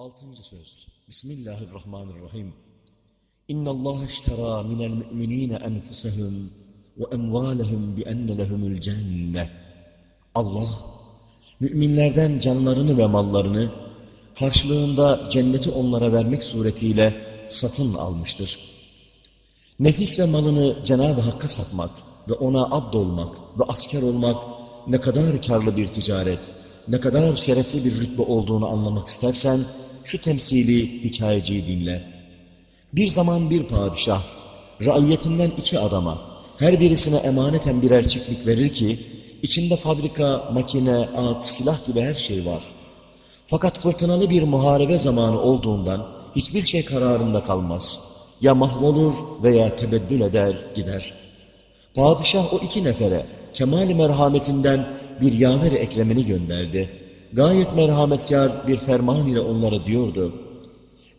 Altıncı söz. Bismillahirrahmanirrahim. İnna Allah iştera minel müminine enfusehum ve emvalehum bi enne lehumul cenneh. Allah, müminlerden canlarını ve mallarını karşılığında cenneti onlara vermek suretiyle satın almıştır. Nefis ve malını Cenab-ı Hakk'a satmak ve ona abd olmak ve asker olmak ne kadar karlı bir ticaret, ne kadar şerefli bir rütbe olduğunu anlamak istersen, şu temsili hikayeciyi dinle. Bir zaman bir padişah, raiyetinden iki adama, her birisine emaneten birer çiftlik verir ki, içinde fabrika, makine, at, silah gibi her şey var. Fakat fırtınalı bir muharebe zamanı olduğundan hiçbir şey kararında kalmaz. Ya mahvolur veya tebeddül eder gider. Padişah o iki nefere kemali merhametinden bir yaver ekremini gönderdi. Gayet merhametkar bir ferman ile onlara diyordu.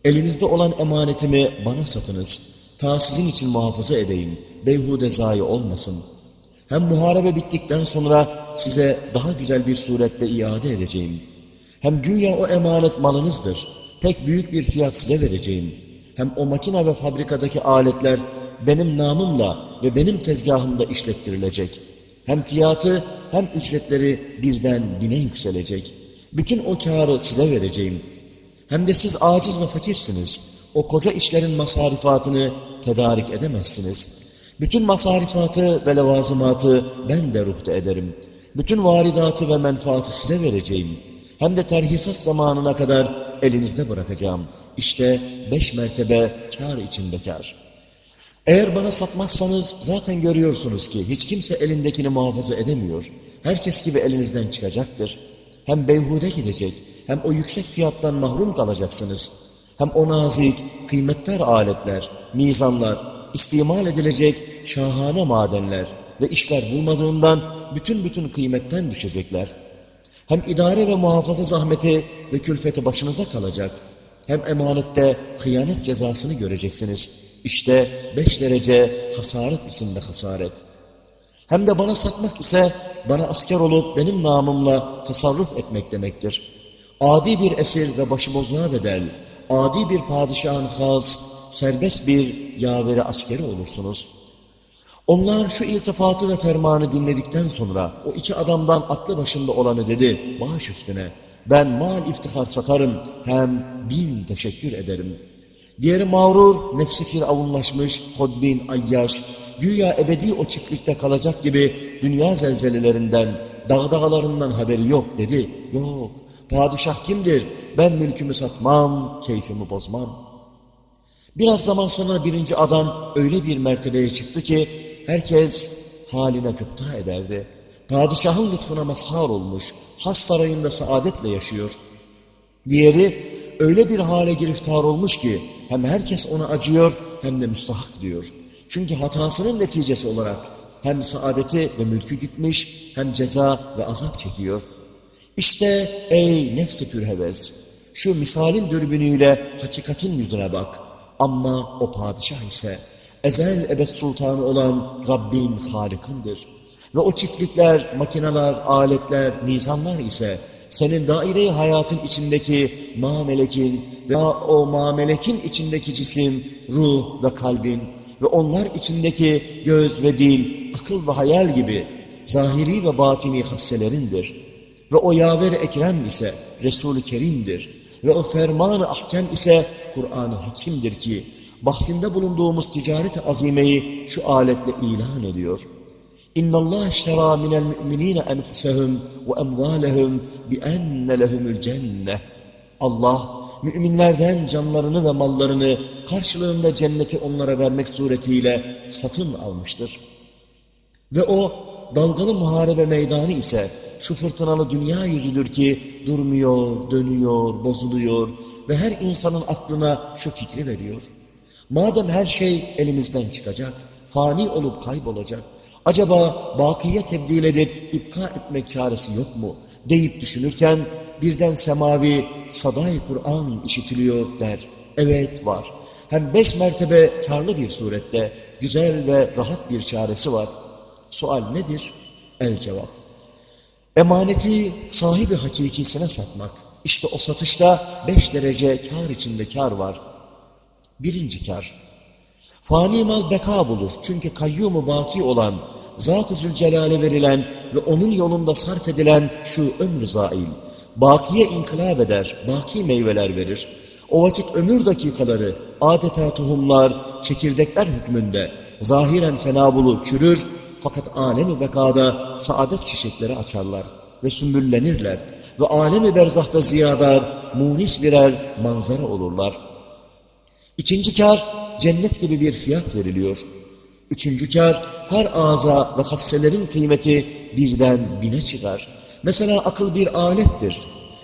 Elinizde olan emanetimi bana satınız. Ta sizin için muhafaza edeyim. Beyhude zayi olmasın. Hem muharebe bittikten sonra size daha güzel bir surette iade edeceğim. Hem güya o emanet malınızdır. Pek büyük bir fiyat size vereceğim. Hem o makine ve fabrikadaki aletler benim namımla ve benim tezgahımda işlettirilecek. Hem fiyatı hem ücretleri birden bine yükselecek. Bütün o kârı size vereceğim. Hem de siz aciz ve fakirsiniz. O koca işlerin masarifatını tedarik edemezsiniz. Bütün masarifatı ve levazımatı ben de ruhta ederim. Bütün varidatı ve menfaatı size vereceğim. Hem de terhisat zamanına kadar elinizde bırakacağım. İşte beş mertebe kâr içinde kâr. Eğer bana satmazsanız zaten görüyorsunuz ki hiç kimse elindekini muhafaza edemiyor. Herkes gibi elinizden çıkacaktır. Hem beyhude gidecek, hem o yüksek fiyattan mahrum kalacaksınız. Hem o nazik, kıymetler aletler, mizanlar, istimal edilecek şahane madenler ve işler bulmadığından bütün bütün kıymetten düşecekler. Hem idare ve muhafaza zahmeti ve külfeti başınıza kalacak. Hem emanette hıyanet cezasını göreceksiniz. İşte beş derece hasaret içinde hasaret. Hem de bana satmak ise bana asker olup benim namımla tasarruf etmek demektir. Adi bir esir ve başıbozuğa bedel, adi bir padişahın has, serbest bir yaveri askeri olursunuz. Onlar şu iltifatı ve fermanı dinledikten sonra o iki adamdan aklı başında olanı dedi, bağış üstüne. Ben mal iftihar satarım, hem bin teşekkür ederim. Diğeri mağrur, nefsi firavunlaşmış, hodbin, ayyaş, güya ebedi o çiftlikte kalacak gibi dünya zelzelelerinden, dağdağlarından haberi yok dedi. Yok, padişah kimdir? Ben mülkümü satmam, keyfimi bozmam. Biraz zaman sonra birinci adam öyle bir mertebeye çıktı ki herkes haline gıpta ederdi. Padişahın lütfuna mazhar olmuş, has sarayında saadetle yaşıyor. Diğeri öyle bir hale giriftar olmuş ki hem herkes ona acıyor hem de müstahak diyor. Çünkü hatasının neticesi olarak hem saadeti ve mülkü gitmiş hem ceza ve azap çekiyor. İşte ey nefsi pürheves, şu misalin dürbünüyle hakikatin yüzüne bak. Ama o padişah ise ezel ebed sultanı olan Rabbin halikındır. Ve o çiftlikler, makineler, aletler, nizamlar ise senin daire hayatın içindeki mamelekin ve o mamelekin içindeki cisim, ruh ve kalbin ve onlar içindeki göz ve dil, akıl ve hayal gibi zahiri ve batini hasselerindir. Ve o yaver ekrem ise Resul-i Kerim'dir. Ve o ferman-ı ahkem ise Kur'an-ı Hakim'dir ki bahsinde bulunduğumuz ticaret azimeyi şu aletle ilan ediyor. İştera minel müminine enfusehum ve emvalehum bi enne lehumul cenneh. Allah müminlerden canlarını ve mallarını karşılığında cenneti onlara vermek suretiyle satın almıştır. Ve o dalgalı muharebe meydanı ise şu fırtınalı dünya yüzüdür ki durmuyor, dönüyor, bozuluyor ve her insanın aklına şu fikri veriyor. Madem her şey elimizden çıkacak, fani olup kaybolacak, acaba bakiye tebdil edip ipka etmek çaresi yok mu? Deyip düşünürken birden semavi saday Kur'an işitiliyor der. Evet var. Hem beş mertebe karlı bir surette güzel ve rahat bir çaresi var. Sual nedir? El cevap. Emaneti sahibi hakikisine satmak İşte o satışta beş derece kar içinde kar var. Birinci kar. Fani mal beka bulur. Çünkü kayyumu baki olan, Zat-ı Zülcelal'e verilen ve onun yolunda sarf edilen şu ömrü zail. Bakiye inkılap eder, baki meyveler verir. O vakit ömür dakikaları adeta tohumlar, çekirdekler hükmünde zahiren fena bulur, çürür fakat alemi bekada saadet çiçekleri açarlar ve sümbüllenirler ve alemi berzahta ziyadar, munis birer manzara olurlar. İkinci kar, cennet gibi bir fiyat veriliyor. Üçüncü kar, her ağza ve hasselerin kıymeti birden bine çıkar. Mesela akıl bir alettir.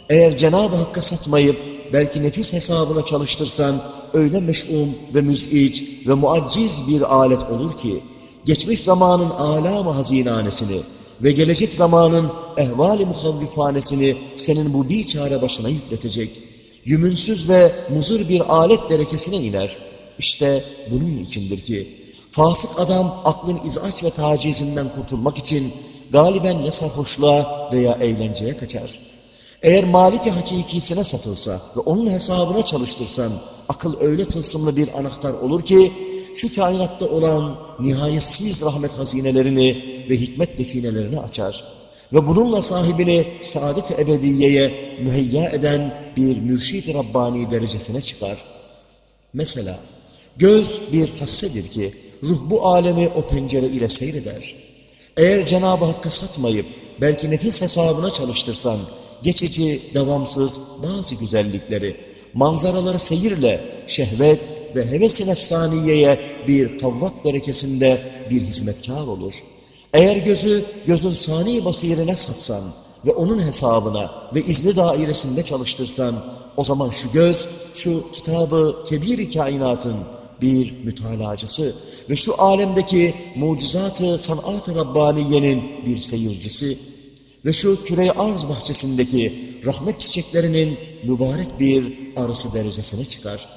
Eğer Cenab-ı Hakk'a satmayıp, belki nefis hesabına çalıştırsan, öyle meş'um ve müz'ic ve muacciz bir alet olur ki, geçmiş zamanın âlâ-mı hazinanesini ve gelecek zamanın ehval-i muhavvifanesini senin bu bir çare başına yükletecek, yümünsüz ve muzur bir alet derekesine iner. İşte bunun içindir ki, fasık adam aklın izaç ve tacizinden kurtulmak için galiben ya sarhoşluğa veya eğlenceye kaçar. Eğer maliki hakikisine satılsa ve onun hesabına çalıştırsan, akıl öyle tılsımlı bir anahtar olur ki, şu kainatta olan nihayetsiz rahmet hazinelerini ve hikmet definelerini açar. Ve bununla sahibini saadet-i ebediyeye müheyya eden bir mürşid-i Rabbani derecesine çıkar. Mesela, göz bir hassedir ki, ruh bu alemi o pencere ile seyreder. Eğer Cenab-ı Hakk'a satmayıp, belki nefis hesabına çalıştırsan, geçici, devamsız bazı güzellikleri, manzaraları seyirle, şehvet ve heves-i nefsaniyeye bir tavvat derekesinde bir hizmetkar olur. Eğer gözü, gözün sani basirine satsan ve onun hesabına ve izni dairesinde çalıştırsan, o zaman şu göz, şu kitabı kebir kainatın bir mütalacısı ve şu alemdeki mucizatı sanat-ı Rabbaniye'nin bir seyircisi ve şu küre arz bahçesindeki rahmet çiçeklerinin mübarek bir arısı derecesine çıkar.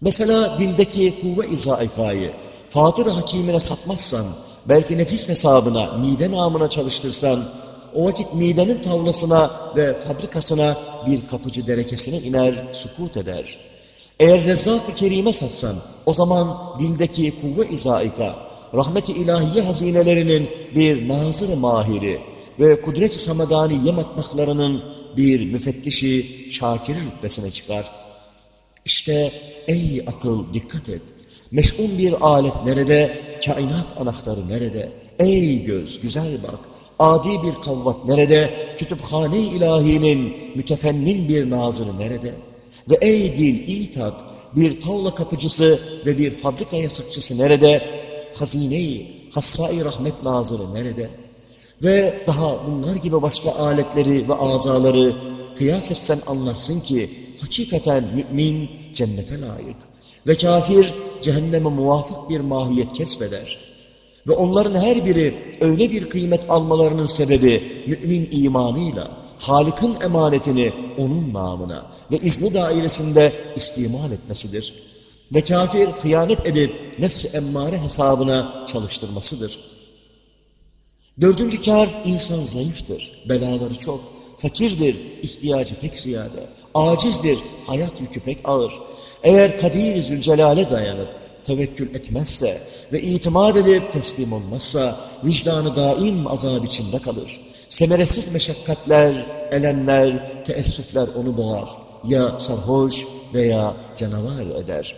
Mesela dildeki kuvve izaikayı Fatır Hakimine satmazsan, belki nefis hesabına, mide namına çalıştırsan, o vakit midenin tavlasına ve fabrikasına bir kapıcı derekesine iner, sukut eder. Eğer Rezzak-ı Kerim'e satsan, o zaman dildeki kuvve izaika, rahmet-i ilahiye hazinelerinin bir nazır mahiri ve kudret-i samadaniye matbahlarının bir müfettişi, şakiri rütbesine çıkar. İşte ey akıl dikkat et. Meş'un bir alet nerede? Kainat anahtarı nerede? Ey göz güzel bak. Adi bir kavvat nerede? Kütüphane-i ilahinin mütefennin bir nazırı nerede? Ve ey dil iyi tat. Bir tavla kapıcısı ve bir fabrika yasakçısı nerede? Hazine-i, hassai rahmet nazırı nerede? Ve daha bunlar gibi başka aletleri ve azaları kıyas etsen anlarsın ki hakikaten mümin cennete layık ve kafir cehenneme muvafık bir mahiyet kesbeder. Ve onların her biri öyle bir kıymet almalarının sebebi mümin imanıyla, Halık'ın emanetini onun namına ve izni dairesinde istimal etmesidir. Ve kafir hıyanet edip nefsi emmare hesabına çalıştırmasıdır. Dördüncü kar insan zayıftır, belaları çok, fakirdir, ihtiyacı pek ziyade, acizdir, hayat yükü pek ağır. Eğer Kadir-i Zülcelal'e dayanıp tevekkül etmezse ve itimat edip teslim olmazsa vicdanı daim azab içinde kalır. Semeresiz meşakkatler, elemler, teessüfler onu boğar. Ya sarhoş veya canavar eder.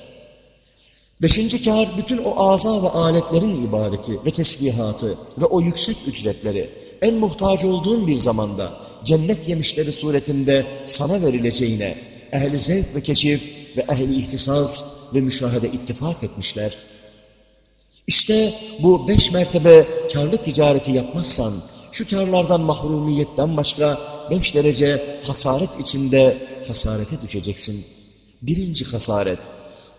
Beşinci kar bütün o aza ve aletlerin ibadeti ve tesbihatı ve o yüksek ücretleri en muhtaç olduğun bir zamanda cennet yemişleri suretinde sana verileceğine ehli zevk ve keşif ve ehli ihtisas ve müşahede ittifak etmişler. İşte bu beş mertebe karlı ticareti yapmazsan, şu karlardan mahrumiyetten başka beş derece hasaret içinde hasarete düşeceksin. Birinci hasaret,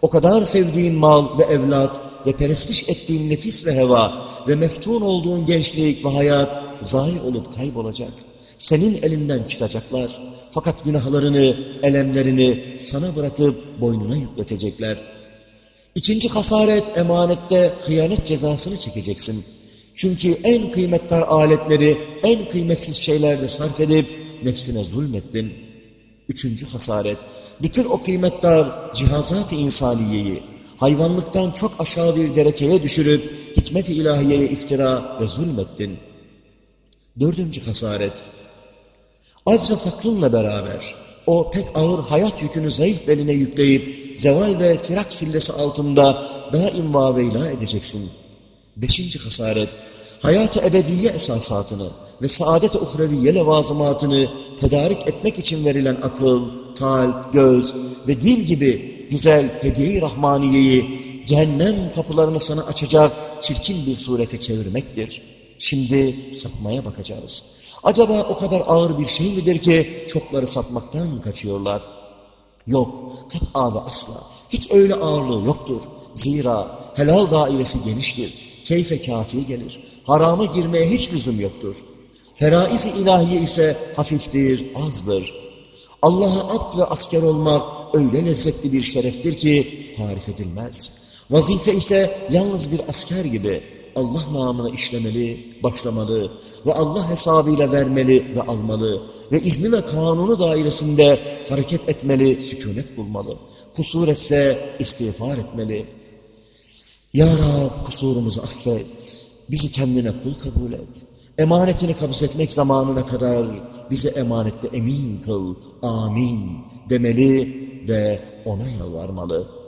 o kadar sevdiğin mal ve evlat ve perestiş ettiğin nefis ve heva ve meftun olduğun gençlik ve hayat zahir olup kaybolacak. Senin elinden çıkacaklar. Fakat günahlarını, elemlerini sana bırakıp boynuna yükletecekler. İkinci hasaret emanette hıyanet cezasını çekeceksin. Çünkü en kıymetli aletleri en kıymetsiz şeylerde sarf edip nefsine zulmettin. Üçüncü hasaret, bütün o kıymetler cihazat-ı insaniyeyi hayvanlıktan çok aşağı bir derekeye düşürüp hikmet-i ilahiyeye iftira ve zulmettin. Dördüncü hasaret, acz ve fakrınla beraber o pek ağır hayat yükünü zayıf beline yükleyip zeval ve firak sillesi altında daim vaveyla edeceksin. Beşinci hasaret, hayat-ı ebediye esasatını ve saadet-i uhreviye levazımatını tedarik etmek için verilen akıl, kalp, göz ve dil gibi güzel hediye-i rahmaniyeyi cehennem kapılarını sana açacak çirkin bir surete çevirmektir. Şimdi sapmaya bakacağız. Acaba o kadar ağır bir şey midir ki çokları sapmaktan kaçıyorlar? Yok, kat'a ve asla. Hiç öyle ağırlığı yoktur. Zira helal dairesi geniştir. Keyfe kafi gelir. Harama girmeye hiç lüzum yoktur. Feraiz-i ilahiye ise hafiftir, azdır. Allah'a abd ve asker olmak öyle lezzetli bir şereftir ki tarif edilmez. Vazife ise yalnız bir asker gibi Allah namına işlemeli, başlamalı ve Allah hesabıyla vermeli ve almalı ve izni ve kanunu dairesinde hareket etmeli, sükunet bulmalı. Kusur etse istiğfar etmeli. Ya Rab kusurumuzu affet, bizi kendine kul kabul et. Emanetini kabz etmek zamanına kadar bize emanette emin kıl, amin demeli ve ona yalvarmalı.